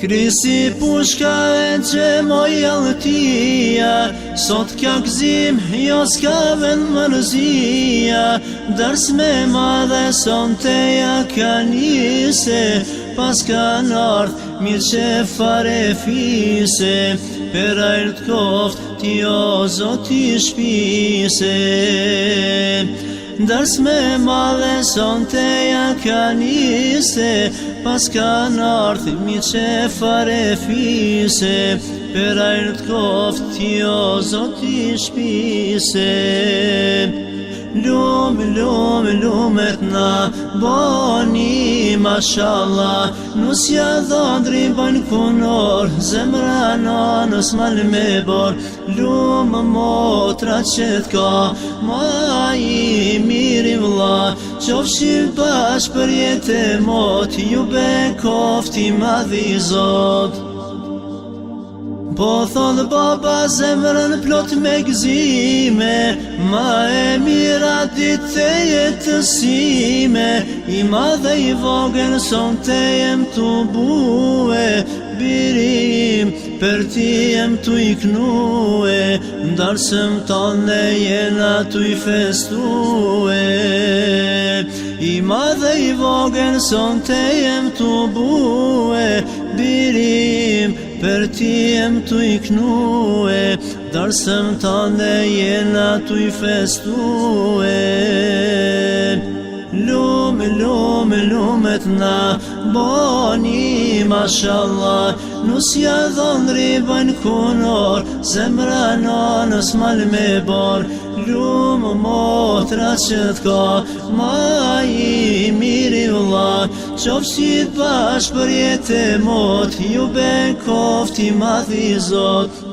Krisi pushka e gjemoj moja tia, Sot kja këzim, jo s'ka vend mërzia, Dars me ma dhe son të ja ka njëse, Pas ka nërë, mirë që fare fise, Per ajrë t'koft, t'jo zot i shpise. Ndërës me madhe son të janë ka njëse Pas ka në arthi mi që fare fise Për ajrë të koftë tjo zot i shpise Lume, lume, lume të na Boni, mashallah Nusja dhëndri bëjnë kunor Zemra nanës mal me bor Lumë motra që ka Ma i miri vla Qofshim pash për jetë e mot Ju be kofti i zot Po thonë baba zemrën plot me gzime Ma e mira ditë të jetësime I madhe i vogën son të jem të buë Bi për ti jem të iknue, ndarësëm tonë e jena të i festue. I madhe i vogën son të jem të bue, birim për ti jem të iknue, ndarësëm tonë e jena të i festue. Lume, lume, Lume t'na, boni mashallah Nusja dhondri bëjnë kunor Zemra nonës mal me bor Lume motra që t'ka Ma i miri vlan Qovë që i për jetë e mot Ju ben kofti ma dhizot